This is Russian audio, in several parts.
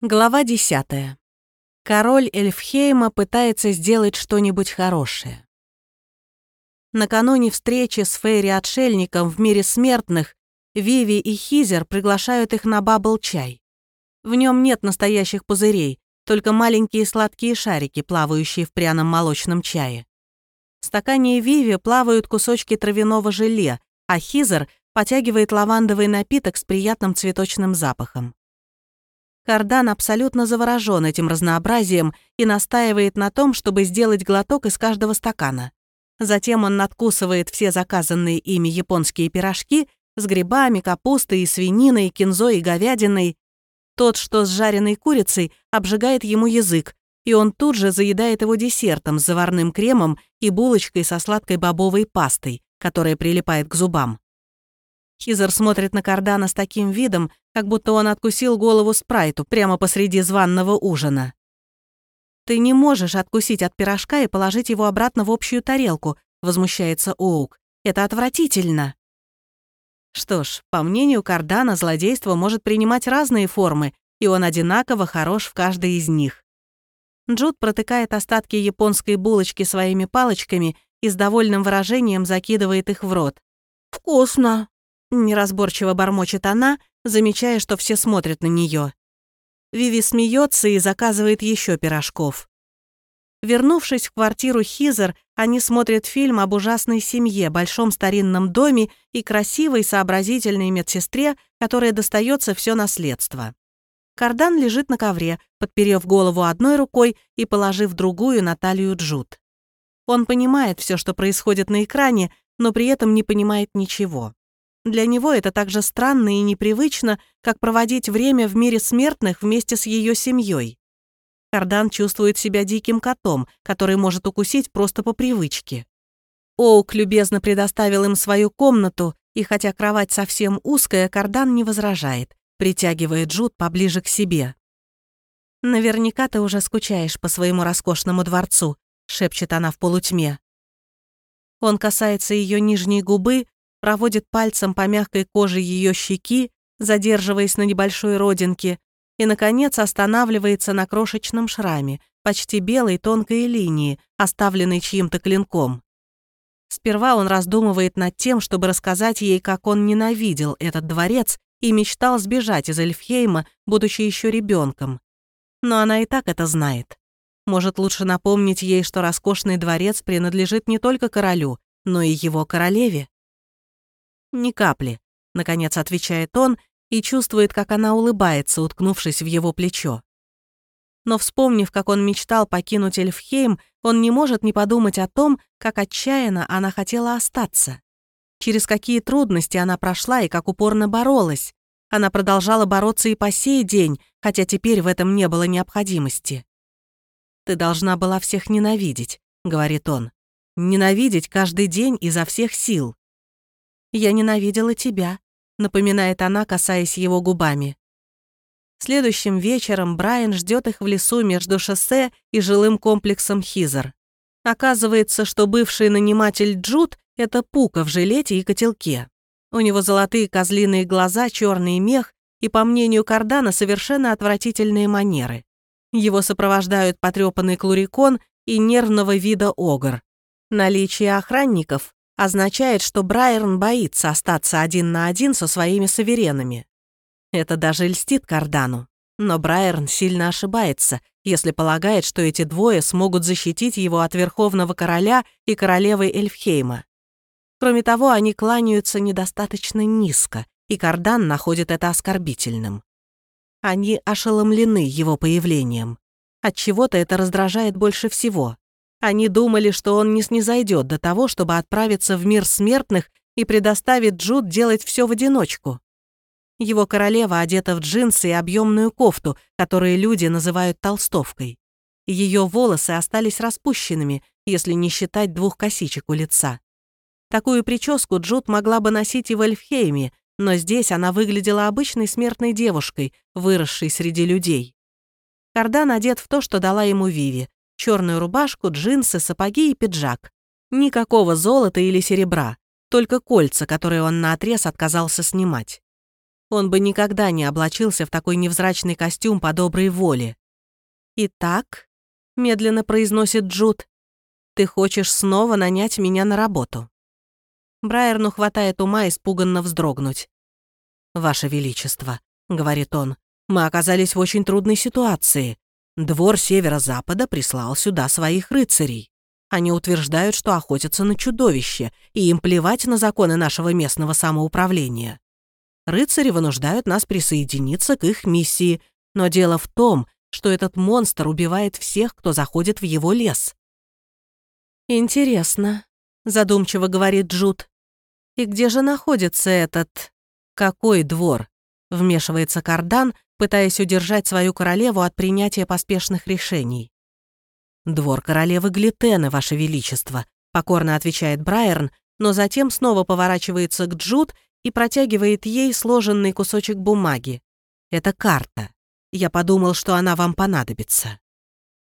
Глава 10. Король Эльфхейма пытается сделать что-нибудь хорошее. Накануне встречи с Фейри-отшельником в мире смертных Виви и Хизер приглашают их на бабл-чай. В нем нет настоящих пузырей, только маленькие сладкие шарики, плавающие в пряном молочном чае. В стакане Виви плавают кусочки травяного желе, а Хизер потягивает лавандовый напиток с приятным цветочным запахом. Кардан абсолютно заворожен этим разнообразием и настаивает на том, чтобы сделать глоток из каждого стакана. Затем он надкусывает все заказанные ими японские пирожки с грибами, капустой свининой, кинзой и говядиной. Тот, что с жареной курицей, обжигает ему язык, и он тут же заедает его десертом с заварным кремом и булочкой со сладкой бобовой пастой, которая прилипает к зубам. Хизер смотрит на Кардана с таким видом, как будто он откусил голову спрайту прямо посреди званного ужина. «Ты не можешь откусить от пирожка и положить его обратно в общую тарелку», — возмущается Оук. «Это отвратительно». Что ж, по мнению Кардана, злодейство может принимать разные формы, и он одинаково хорош в каждой из них. Джуд протыкает остатки японской булочки своими палочками и с довольным выражением закидывает их в рот. «Вкусно!» Неразборчиво бормочет она, замечая, что все смотрят на нее. Виви смеется и заказывает еще пирожков. Вернувшись в квартиру Хизер, они смотрят фильм об ужасной семье, большом старинном доме и красивой, сообразительной медсестре, которая достается все наследство. Кардан лежит на ковре, подперев голову одной рукой и положив другую на талию Джуд. Он понимает все, что происходит на экране, но при этом не понимает ничего. Для него это так же странно и непривычно, как проводить время в мире смертных вместе с ее семьей. Кардан чувствует себя диким котом, который может укусить просто по привычке. Оук любезно предоставил им свою комнату, и хотя кровать совсем узкая, Кардан не возражает, притягивая Джуд поближе к себе. «Наверняка ты уже скучаешь по своему роскошному дворцу», — шепчет она в полутьме. Он касается ее нижней губы, проводит пальцем по мягкой коже ее щеки, задерживаясь на небольшой родинке, и, наконец, останавливается на крошечном шраме, почти белой тонкой линии, оставленной чьим-то клинком. Сперва он раздумывает над тем, чтобы рассказать ей, как он ненавидел этот дворец и мечтал сбежать из Эльфхейма, будучи еще ребенком. Но она и так это знает. Может, лучше напомнить ей, что роскошный дворец принадлежит не только королю, но и его королеве? «Ни капли», — наконец отвечает он и чувствует, как она улыбается, уткнувшись в его плечо. Но вспомнив, как он мечтал покинуть Эльфхейм, он не может не подумать о том, как отчаянно она хотела остаться. Через какие трудности она прошла и как упорно боролась. Она продолжала бороться и по сей день, хотя теперь в этом не было необходимости. «Ты должна была всех ненавидеть», — говорит он. «Ненавидеть каждый день изо всех сил. «Я ненавидела тебя», — напоминает она, касаясь его губами. Следующим вечером Брайан ждет их в лесу между шоссе и жилым комплексом Хизер. Оказывается, что бывший наниматель Джуд — это Пука в жилете и котелке. У него золотые козлиные глаза, черный мех и, по мнению Кардана, совершенно отвратительные манеры. Его сопровождают потрепанный клурикон и нервного вида огр. Наличие охранников означает, что Брайерн боится остаться один на один со своими суверенами. Это даже льстит Кардану. Но Брайерн сильно ошибается, если полагает, что эти двое смогут защитить его от Верховного Короля и Королевы Эльфхейма. Кроме того, они кланяются недостаточно низко, и Кардан находит это оскорбительным. Они ошеломлены его появлением. От чего то это раздражает больше всего. Они думали, что он не снизойдет до того, чтобы отправиться в мир смертных и предоставит Джуд делать все в одиночку. Его королева одета в джинсы и объемную кофту, которые люди называют толстовкой. Ее волосы остались распущенными, если не считать двух косичек у лица. Такую прическу Джуд могла бы носить и в Эльфхейме, но здесь она выглядела обычной смертной девушкой, выросшей среди людей. Кардан одет в то, что дала ему Виви, черную рубашку, джинсы, сапоги и пиджак. Никакого золота или серебра, только кольца, которые он наотрез отказался снимать. Он бы никогда не облачился в такой невзрачный костюм по доброй воле. «Итак», — медленно произносит Джуд, «ты хочешь снова нанять меня на работу». Брайерну хватает ума испуганно вздрогнуть. «Ваше Величество», — говорит он, «мы оказались в очень трудной ситуации. Двор Северо-Запада прислал сюда своих рыцарей. Они утверждают, что охотятся на чудовище, и им плевать на законы нашего местного самоуправления. Рыцари вынуждают нас присоединиться к их миссии, но дело в том, что этот монстр убивает всех, кто заходит в его лес. «Интересно», — задумчиво говорит Джуд. «И где же находится этот... какой двор?» — вмешивается Кардан, пытаясь удержать свою королеву от принятия поспешных решений. «Двор королевы Глитены, Ваше Величество», — покорно отвечает Брайерн, но затем снова поворачивается к Джуд и протягивает ей сложенный кусочек бумаги. «Это карта. Я подумал, что она вам понадобится».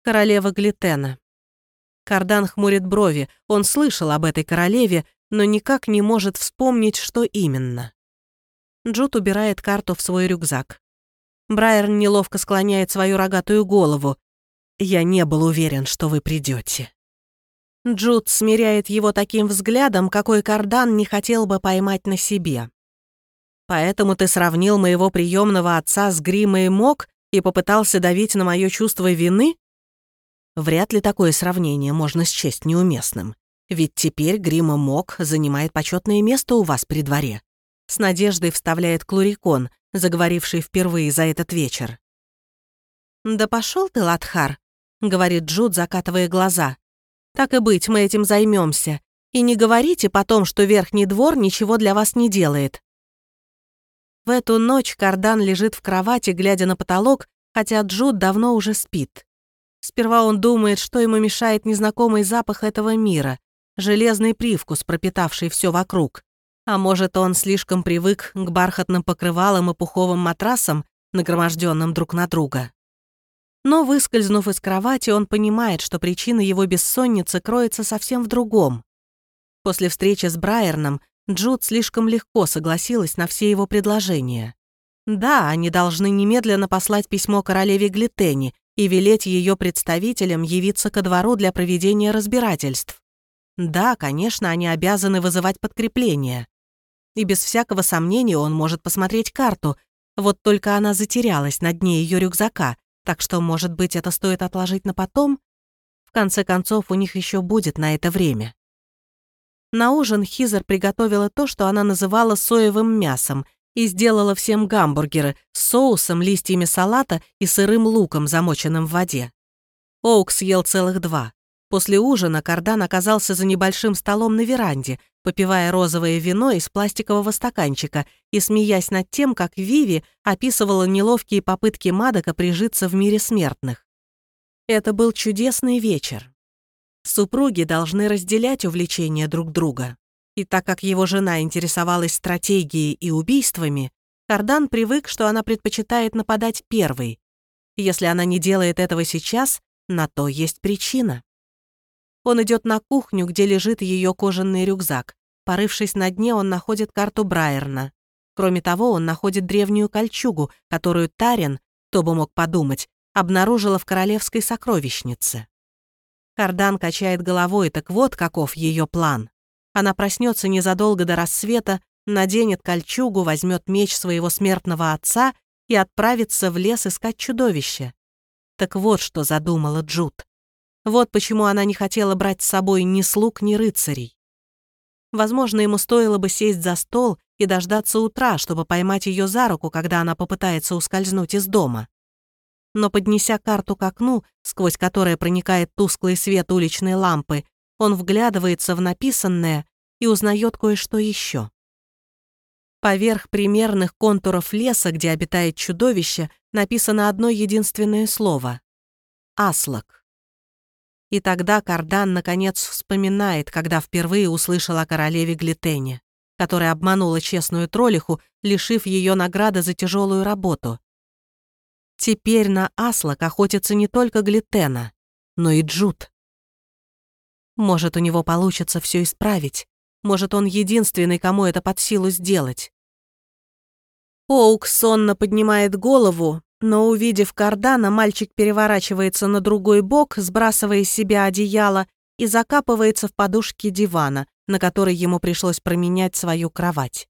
Королева Глитена. Кардан хмурит брови. Он слышал об этой королеве, но никак не может вспомнить, что именно. Джуд убирает карту в свой рюкзак. Брайерн неловко склоняет свою рогатую голову. «Я не был уверен, что вы придете. Джуд смиряет его таким взглядом, какой Кардан не хотел бы поймать на себе. «Поэтому ты сравнил моего приемного отца с Грима и Мок и попытался давить на мое чувство вины?» Вряд ли такое сравнение можно счесть неуместным. Ведь теперь Грима Мок занимает почетное место у вас при дворе. С надеждой вставляет Клурикон, заговоривший впервые за этот вечер. «Да пошел ты, Латхар», — говорит Джуд, закатывая глаза. Так и быть, мы этим займемся. И не говорите потом, что верхний двор ничего для вас не делает. В эту ночь Кардан лежит в кровати, глядя на потолок, хотя Джуд давно уже спит. Сперва он думает, что ему мешает незнакомый запах этого мира, железный привкус, пропитавший все вокруг. А может, он слишком привык к бархатным покрывалам и пуховым матрасам, нагроможденным друг на друга. Но, выскользнув из кровати, он понимает, что причина его бессонницы кроется совсем в другом. После встречи с Брайерном Джуд слишком легко согласилась на все его предложения. Да, они должны немедленно послать письмо королеве Глитени и велеть ее представителям явиться ко двору для проведения разбирательств. Да, конечно, они обязаны вызывать подкрепление. И без всякого сомнения он может посмотреть карту, вот только она затерялась на дне ее рюкзака, так что, может быть, это стоит отложить на потом? В конце концов, у них еще будет на это время. На ужин Хизер приготовила то, что она называла соевым мясом, и сделала всем гамбургеры с соусом, листьями салата и сырым луком, замоченным в воде. Оук съел целых два. После ужина Кардан оказался за небольшим столом на веранде, попивая розовое вино из пластикового стаканчика и смеясь над тем, как Виви описывала неловкие попытки Мадока прижиться в мире смертных. Это был чудесный вечер. Супруги должны разделять увлечения друг друга. И так как его жена интересовалась стратегией и убийствами, Кардан привык, что она предпочитает нападать первой. Если она не делает этого сейчас, на то есть причина. Он идет на кухню, где лежит ее кожаный рюкзак. Порывшись на дне, он находит карту Брайерна. Кроме того, он находит древнюю кольчугу, которую Тарин, кто бы мог подумать, обнаружила в королевской сокровищнице. Кардан качает головой, так вот каков ее план. Она проснется незадолго до рассвета, наденет кольчугу, возьмет меч своего смертного отца и отправится в лес искать чудовище. Так вот, что задумала Джуд. Вот почему она не хотела брать с собой ни слуг, ни рыцарей. Возможно, ему стоило бы сесть за стол и дождаться утра, чтобы поймать ее за руку, когда она попытается ускользнуть из дома. Но поднеся карту к окну, сквозь которое проникает тусклый свет уличной лампы, он вглядывается в написанное и узнает кое-что еще. Поверх примерных контуров леса, где обитает чудовище, написано одно единственное слово — «Аслак». И тогда Кардан наконец вспоминает, когда впервые услышал о королеве Глитене, которая обманула честную троллиху, лишив ее награды за тяжелую работу. Теперь на Аслак охотится не только Глитена, но и Джут. Может, у него получится все исправить. Может, он единственный, кому это под силу сделать. Оук сонно поднимает голову, но, увидев кардана, мальчик переворачивается на другой бок, сбрасывая с себя одеяло и закапывается в подушки дивана, на который ему пришлось променять свою кровать.